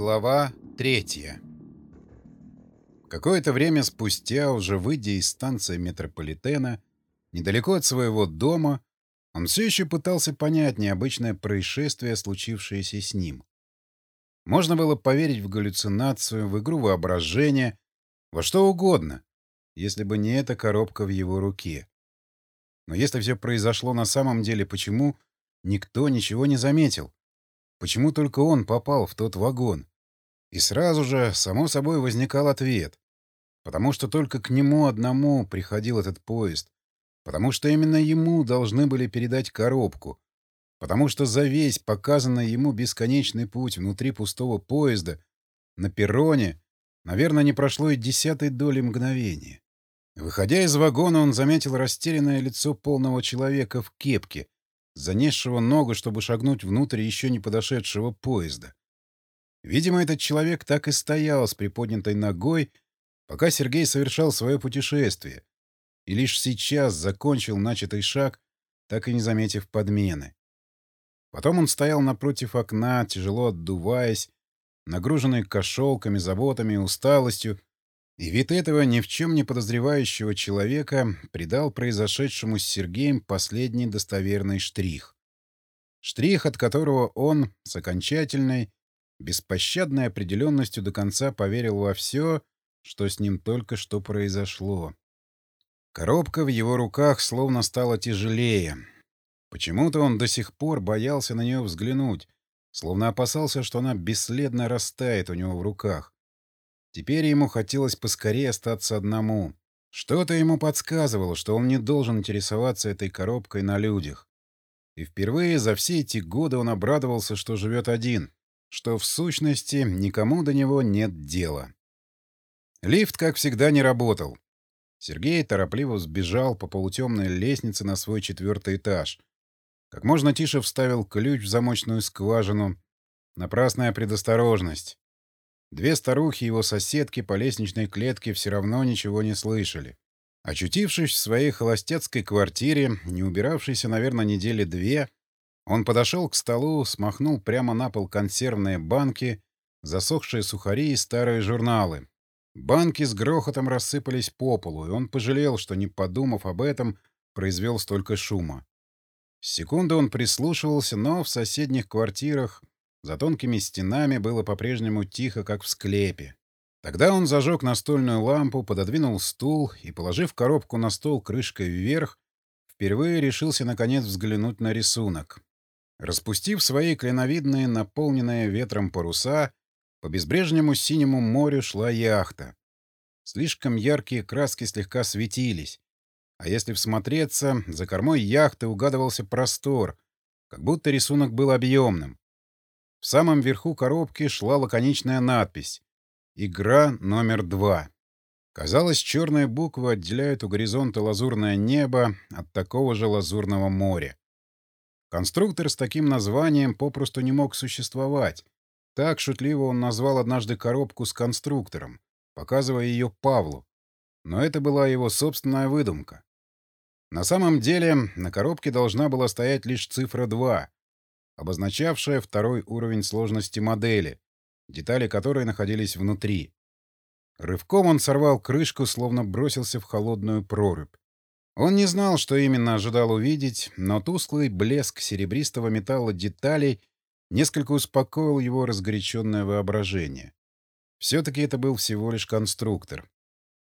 Глава третья Какое-то время спустя, уже выйдя из станции метрополитена, недалеко от своего дома, он все еще пытался понять необычное происшествие, случившееся с ним. Можно было поверить в галлюцинацию, в игру воображения, во что угодно, если бы не эта коробка в его руке. Но если все произошло на самом деле, почему никто ничего не заметил? Почему только он попал в тот вагон? И сразу же, само собой, возникал ответ. Потому что только к нему одному приходил этот поезд. Потому что именно ему должны были передать коробку. Потому что за весь показанный ему бесконечный путь внутри пустого поезда, на перроне, наверное, не прошло и десятой доли мгновения. Выходя из вагона, он заметил растерянное лицо полного человека в кепке — занесшего ногу, чтобы шагнуть внутрь еще не подошедшего поезда. Видимо, этот человек так и стоял с приподнятой ногой, пока Сергей совершал свое путешествие, и лишь сейчас закончил начатый шаг, так и не заметив подмены. Потом он стоял напротив окна, тяжело отдуваясь, нагруженный кошелками, заботами усталостью, и вид этого ни в чем не подозревающего человека придал произошедшему с Сергеем последний достоверный штрих. Штрих, от которого он с окончательной, беспощадной определенностью до конца поверил во все, что с ним только что произошло. Коробка в его руках словно стала тяжелее. Почему-то он до сих пор боялся на нее взглянуть, словно опасался, что она бесследно растает у него в руках. Теперь ему хотелось поскорее остаться одному. Что-то ему подсказывало, что он не должен интересоваться этой коробкой на людях. И впервые за все эти годы он обрадовался, что живет один, что в сущности никому до него нет дела. Лифт, как всегда, не работал. Сергей торопливо сбежал по полутемной лестнице на свой четвертый этаж. Как можно тише вставил ключ в замочную скважину. Напрасная предосторожность. Две старухи его соседки по лестничной клетке все равно ничего не слышали. Очутившись в своей холостяцкой квартире, не убиравшейся, наверное, недели две, он подошел к столу, смахнул прямо на пол консервные банки, засохшие сухари и старые журналы. Банки с грохотом рассыпались по полу, и он пожалел, что, не подумав об этом, произвел столько шума. С секунды он прислушивался, но в соседних квартирах за тонкими стенами было по-прежнему тихо, как в склепе. Тогда он зажег настольную лампу, пододвинул стул и, положив коробку на стол крышкой вверх, впервые решился наконец взглянуть на рисунок. Распустив свои кленовидные, наполненные ветром паруса, по безбрежнему синему морю шла яхта. Слишком яркие краски слегка светились. А если всмотреться, за кормой яхты угадывался простор, как будто рисунок был объемным. В самом верху коробки шла лаконичная надпись «Игра номер два». Казалось, черные буквы отделяют у горизонта лазурное небо от такого же лазурного моря. Конструктор с таким названием попросту не мог существовать. Так шутливо он назвал однажды коробку с конструктором, показывая ее Павлу. Но это была его собственная выдумка. На самом деле на коробке должна была стоять лишь цифра 2, обозначавшая второй уровень сложности модели, детали которой находились внутри. Рывком он сорвал крышку, словно бросился в холодную прорубь. Он не знал, что именно ожидал увидеть, но тусклый блеск серебристого металла деталей несколько успокоил его разгоряченное воображение. Все-таки это был всего лишь конструктор.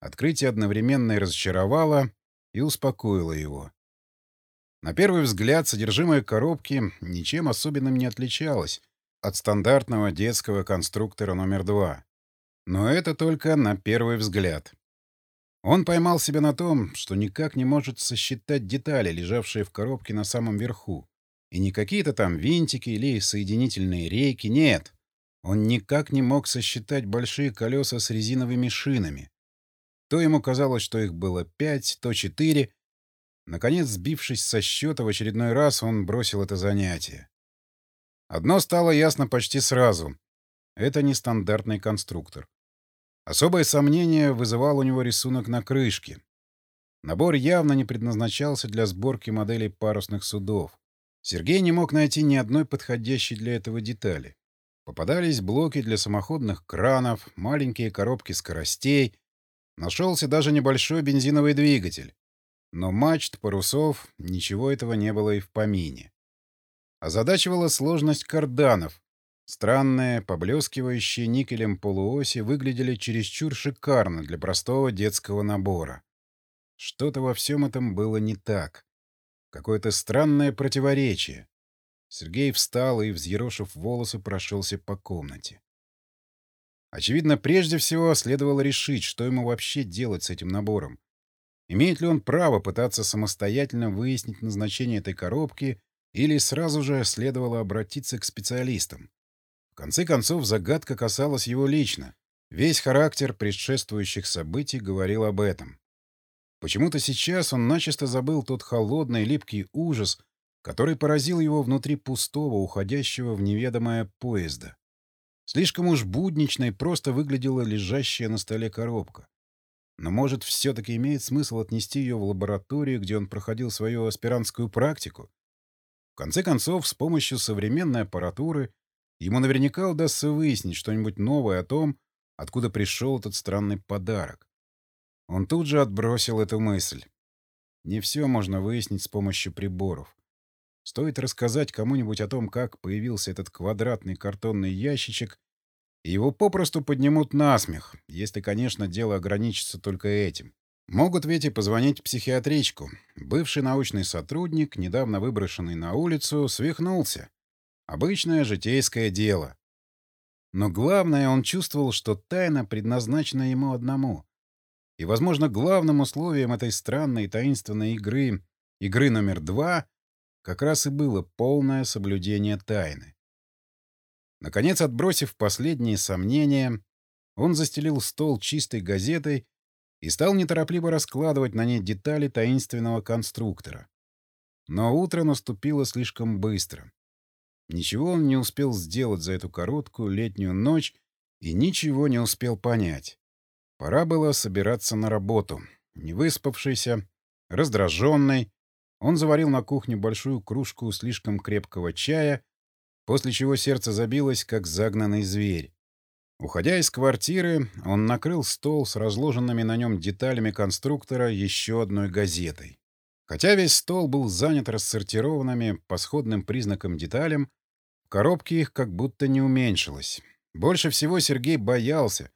Открытие одновременно и разочаровало, и успокоило его. На первый взгляд содержимое коробки ничем особенным не отличалось от стандартного детского конструктора номер два. Но это только на первый взгляд. Он поймал себя на том, что никак не может сосчитать детали, лежавшие в коробке на самом верху. И не какие-то там винтики или соединительные рейки, нет. Он никак не мог сосчитать большие колеса с резиновыми шинами. То ему казалось, что их было пять, то четыре, Наконец, сбившись со счета в очередной раз, он бросил это занятие. Одно стало ясно почти сразу. Это не стандартный конструктор. Особое сомнение вызывал у него рисунок на крышке. Набор явно не предназначался для сборки моделей парусных судов. Сергей не мог найти ни одной подходящей для этого детали. Попадались блоки для самоходных кранов, маленькие коробки скоростей. Нашелся даже небольшой бензиновый двигатель. Но мачт, парусов, ничего этого не было и в помине. Озадачивала сложность карданов. Странные, поблескивающие никелем полуоси выглядели чересчур шикарно для простого детского набора. Что-то во всем этом было не так. Какое-то странное противоречие. Сергей встал и, взъерошив волосы, прошелся по комнате. Очевидно, прежде всего следовало решить, что ему вообще делать с этим набором. Имеет ли он право пытаться самостоятельно выяснить назначение этой коробки, или сразу же следовало обратиться к специалистам? Конце концов, загадка касалась его лично. Весь характер предшествующих событий говорил об этом. Почему-то сейчас он начисто забыл тот холодный, липкий ужас, который поразил его внутри пустого, уходящего в неведомое поезда. Слишком уж будничной просто выглядела лежащая на столе коробка. Но, может, все-таки имеет смысл отнести ее в лабораторию, где он проходил свою аспирантскую практику? В конце концов, с помощью современной аппаратуры ему наверняка удастся выяснить что-нибудь новое о том, откуда пришел этот странный подарок. Он тут же отбросил эту мысль. Не все можно выяснить с помощью приборов. Стоит рассказать кому-нибудь о том, как появился этот квадратный картонный ящичек, и его попросту поднимут на смех, если, конечно, дело ограничится только этим. Могут ведь и позвонить психиатричку. Бывший научный сотрудник, недавно выброшенный на улицу, свихнулся. Обычное житейское дело. Но главное, он чувствовал, что тайна предназначена ему одному. И, возможно, главным условием этой странной таинственной игры, игры номер два, как раз и было полное соблюдение тайны. Наконец, отбросив последние сомнения, он застелил стол чистой газетой и стал неторопливо раскладывать на ней детали таинственного конструктора. Но утро наступило слишком быстро. Ничего он не успел сделать за эту короткую летнюю ночь и ничего не успел понять. Пора было собираться на работу. Не выспавшийся, раздраженный, он заварил на кухне большую кружку слишком крепкого чая, после чего сердце забилось, как загнанный зверь. Уходя из квартиры, он накрыл стол с разложенными на нем деталями конструктора еще одной газетой. Хотя весь стол был занят рассортированными по сходным признакам деталям, в коробке их как будто не уменьшилось. Больше всего Сергей боялся,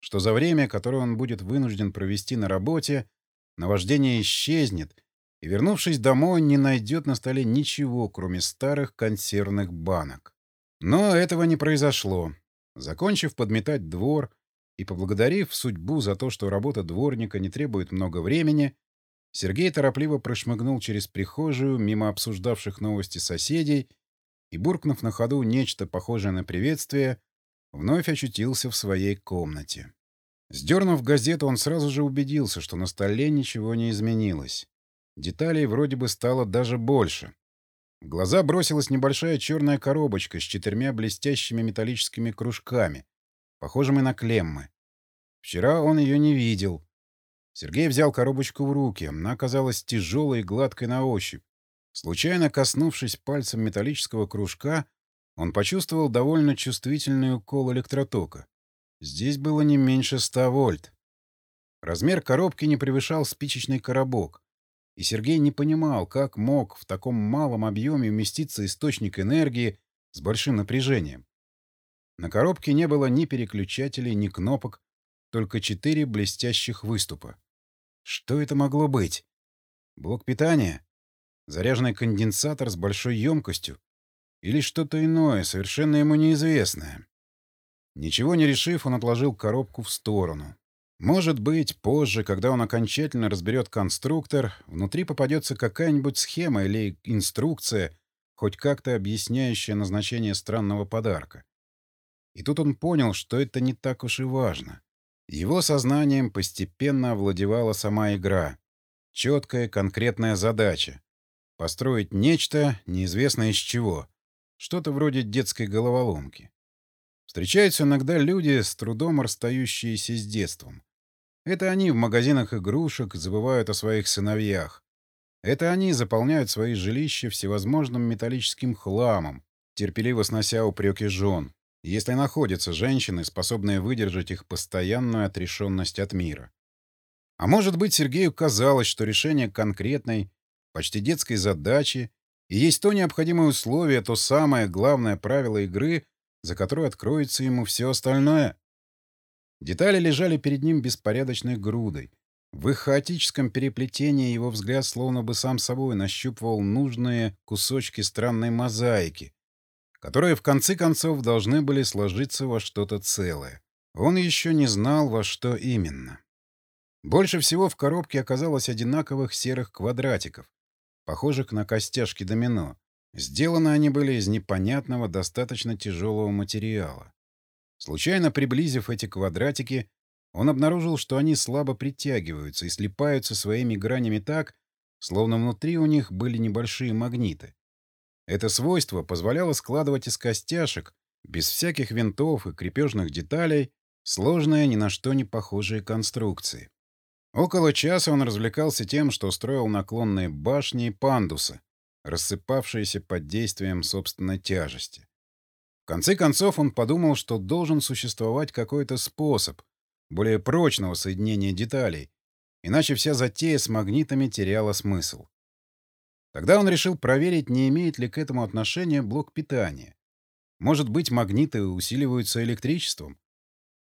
что за время, которое он будет вынужден провести на работе, наваждение исчезнет, и, вернувшись домой, не найдет на столе ничего, кроме старых консервных банок. Но этого не произошло. Закончив подметать двор и поблагодарив судьбу за то, что работа дворника не требует много времени, Сергей торопливо прошмыгнул через прихожую мимо обсуждавших новости соседей и, буркнув на ходу нечто похожее на приветствие, вновь очутился в своей комнате. Сдернув газету, он сразу же убедился, что на столе ничего не изменилось. Деталей вроде бы стало даже больше. В глаза бросилась небольшая черная коробочка с четырьмя блестящими металлическими кружками, похожими на клеммы. Вчера он ее не видел. Сергей взял коробочку в руки. Она оказалась тяжелой и гладкой на ощупь. Случайно коснувшись пальцем металлического кружка, он почувствовал довольно чувствительный укол электротока. Здесь было не меньше 100 вольт. Размер коробки не превышал спичечный коробок. И Сергей не понимал, как мог в таком малом объеме уместиться источник энергии с большим напряжением. На коробке не было ни переключателей, ни кнопок, только четыре блестящих выступа. Что это могло быть? Блок питания? Заряженный конденсатор с большой емкостью? Или что-то иное, совершенно ему неизвестное. Ничего не решив, он отложил коробку в сторону. Может быть, позже, когда он окончательно разберет конструктор, внутри попадется какая-нибудь схема или инструкция, хоть как-то объясняющая назначение странного подарка. И тут он понял, что это не так уж и важно. Его сознанием постепенно овладевала сама игра. Четкая, конкретная задача. Построить нечто, неизвестно из чего. Что-то вроде детской головоломки. Встречаются иногда люди, с трудом расстающиеся с детством. Это они в магазинах игрушек забывают о своих сыновьях. Это они заполняют свои жилища всевозможным металлическим хламом, терпеливо снося упреки жен. если находятся женщины, способные выдержать их постоянную отрешенность от мира. А может быть, Сергею казалось, что решение конкретной, почти детской задачи и есть то необходимое условие, то самое главное правило игры, за которое откроется ему все остальное. Детали лежали перед ним беспорядочной грудой. В их хаотическом переплетении его взгляд словно бы сам собой нащупывал нужные кусочки странной мозаики, которые в конце концов должны были сложиться во что-то целое. Он еще не знал, во что именно. Больше всего в коробке оказалось одинаковых серых квадратиков, похожих на костяшки домино. Сделаны они были из непонятного, достаточно тяжелого материала. Случайно приблизив эти квадратики, он обнаружил, что они слабо притягиваются и слипаются своими гранями так, словно внутри у них были небольшие магниты. Это свойство позволяло складывать из костяшек, без всяких винтов и крепежных деталей, сложные, ни на что не похожие конструкции. Около часа он развлекался тем, что строил наклонные башни и пандусы, рассыпавшиеся под действием собственной тяжести. В конце концов он подумал, что должен существовать какой-то способ более прочного соединения деталей, иначе вся затея с магнитами теряла смысл. Тогда он решил проверить, не имеет ли к этому отношения блок питания. Может быть, магниты усиливаются электричеством?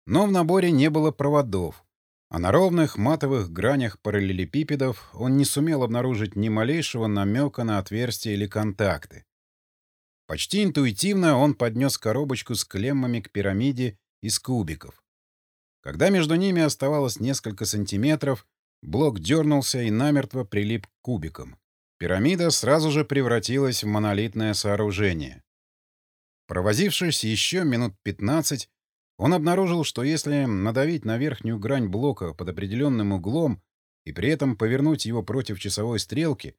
Но в наборе не было проводов, а на ровных матовых гранях параллелепипедов он не сумел обнаружить ни малейшего намека на отверстия или контакты. Почти интуитивно он поднес коробочку с клеммами к пирамиде из кубиков. Когда между ними оставалось несколько сантиметров, блок дернулся и намертво прилип к кубикам. Пирамида сразу же превратилась в монолитное сооружение. Провозившись еще минут 15, он обнаружил, что если надавить на верхнюю грань блока под определенным углом и при этом повернуть его против часовой стрелки,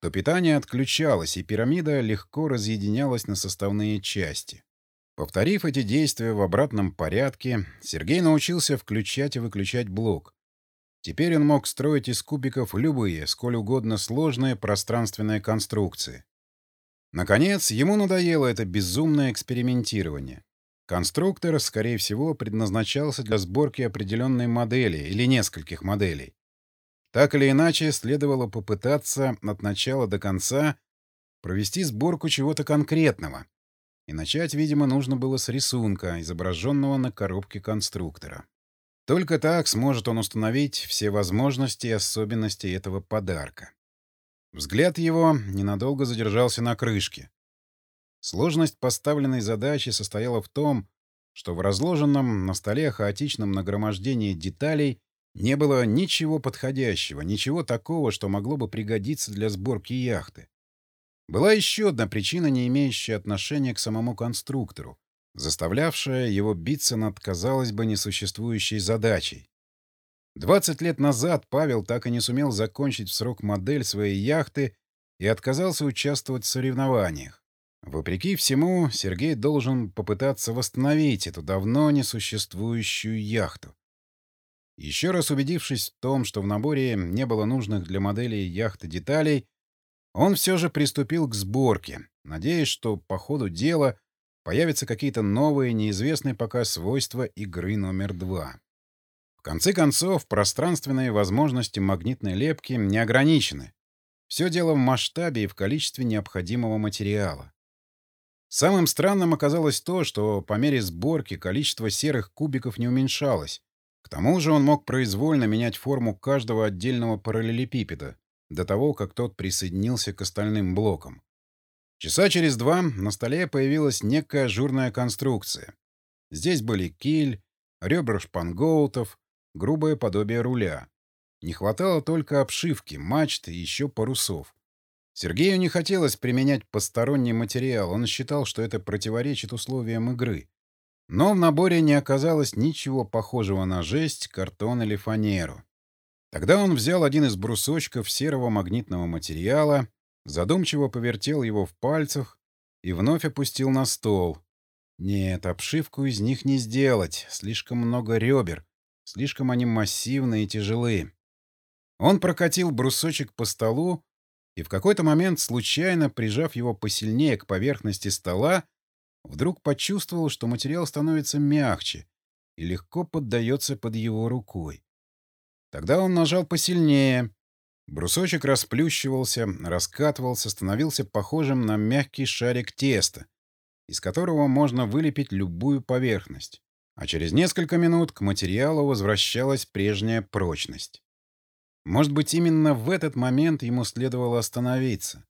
то питание отключалось, и пирамида легко разъединялась на составные части. Повторив эти действия в обратном порядке, Сергей научился включать и выключать блок, Теперь он мог строить из кубиков любые, сколь угодно сложные пространственные конструкции. Наконец, ему надоело это безумное экспериментирование. Конструктор, скорее всего, предназначался для сборки определенной модели или нескольких моделей. Так или иначе, следовало попытаться от начала до конца провести сборку чего-то конкретного. И начать, видимо, нужно было с рисунка, изображенного на коробке конструктора. Только так сможет он установить все возможности и особенности этого подарка. Взгляд его ненадолго задержался на крышке. Сложность поставленной задачи состояла в том, что в разложенном на столе хаотичном нагромождении деталей не было ничего подходящего, ничего такого, что могло бы пригодиться для сборки яхты. Была еще одна причина, не имеющая отношения к самому конструктору заставлявшая его биться над, казалось бы, несуществующей задачей. 20 лет назад Павел так и не сумел закончить в срок модель своей яхты и отказался участвовать в соревнованиях. Вопреки всему, Сергей должен попытаться восстановить эту давно несуществующую яхту. Еще раз убедившись в том, что в наборе не было нужных для модели яхты деталей, он все же приступил к сборке, надеясь, что по ходу дела появятся какие-то новые, неизвестные пока свойства игры номер два. В конце концов, пространственные возможности магнитной лепки не ограничены. Все дело в масштабе и в количестве необходимого материала. Самым странным оказалось то, что по мере сборки количество серых кубиков не уменьшалось. К тому же он мог произвольно менять форму каждого отдельного параллелепипеда до того, как тот присоединился к остальным блокам. Часа через два на столе появилась некая ажурная конструкция. Здесь были киль, ребра шпангоутов, грубое подобие руля. Не хватало только обшивки, мачт и еще парусов. Сергею не хотелось применять посторонний материал, он считал, что это противоречит условиям игры. Но в наборе не оказалось ничего похожего на жесть, картон или фанеру. Тогда он взял один из брусочков серого магнитного материала задумчиво повертел его в пальцах и вновь опустил на стол. Нет, обшивку из них не сделать, слишком много ребер, слишком они массивные и тяжелые. Он прокатил брусочек по столу и в какой-то момент, случайно прижав его посильнее к поверхности стола, вдруг почувствовал, что материал становится мягче и легко поддается под его рукой. Тогда он нажал посильнее. Брусочек расплющивался, раскатывался, становился похожим на мягкий шарик теста, из которого можно вылепить любую поверхность. А через несколько минут к материалу возвращалась прежняя прочность. Может быть, именно в этот момент ему следовало остановиться.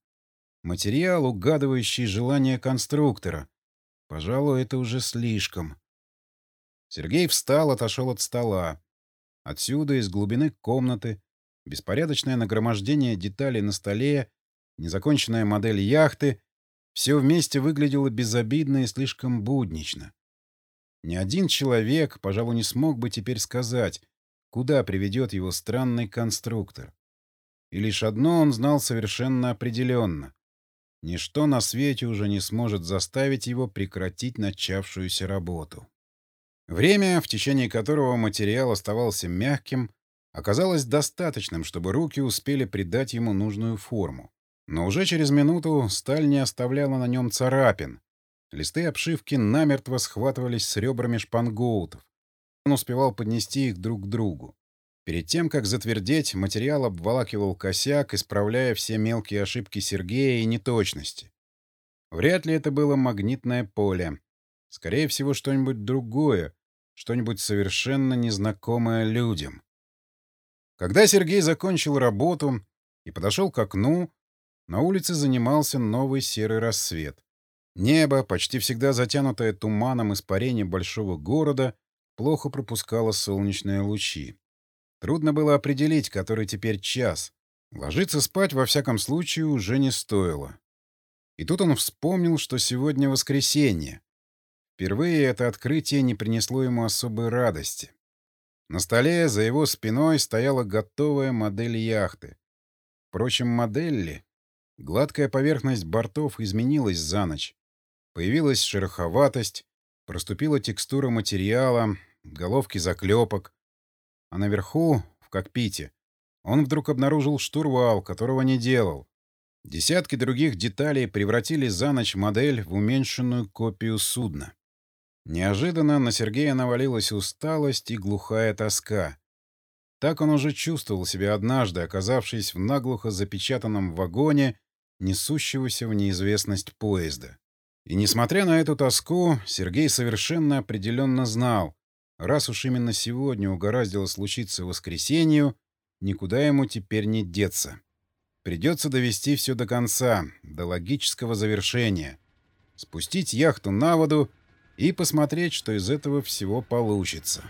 Материал, угадывающий желание конструктора. Пожалуй, это уже слишком. Сергей встал, отошел от стола. Отсюда, из глубины комнаты, беспорядочное нагромождение деталей на столе, незаконченная модель яхты — все вместе выглядело безобидно и слишком буднично. Ни один человек, пожалуй, не смог бы теперь сказать, куда приведет его странный конструктор. И лишь одно он знал совершенно определенно. Ничто на свете уже не сможет заставить его прекратить начавшуюся работу. Время, в течение которого материал оставался мягким, оказалось достаточным, чтобы руки успели придать ему нужную форму. Но уже через минуту сталь не оставляла на нем царапин. Листы обшивки намертво схватывались с ребрами шпангоутов. Он успевал поднести их друг к другу. Перед тем, как затвердеть, материал обволакивал косяк, исправляя все мелкие ошибки Сергея и неточности. Вряд ли это было магнитное поле. Скорее всего, что-нибудь другое, что-нибудь совершенно незнакомое людям. Когда Сергей закончил работу и подошел к окну, на улице занимался новый серый рассвет. Небо, почти всегда затянутое туманом испарения большого города, плохо пропускало солнечные лучи. Трудно было определить, который теперь час. Ложиться спать, во всяком случае, уже не стоило. И тут он вспомнил, что сегодня воскресенье. Впервые это открытие не принесло ему особой радости. На столе за его спиной стояла готовая модель яхты. Впрочем, модель ли? Гладкая поверхность бортов изменилась за ночь. Появилась шероховатость, проступила текстура материала, головки заклепок. А наверху, в кокпите, он вдруг обнаружил штурвал, которого не делал. Десятки других деталей превратили за ночь модель в уменьшенную копию судна. Неожиданно на Сергея навалилась усталость и глухая тоска. Так он уже чувствовал себя однажды, оказавшись в наглухо запечатанном вагоне, несущегося в неизвестность поезда. И несмотря на эту тоску, Сергей совершенно определенно знал, Раз уж именно сегодня угораздило случиться воскресенью, никуда ему теперь не деться. Придется довести все до конца, до логического завершения. Спустить яхту на воду и посмотреть, что из этого всего получится.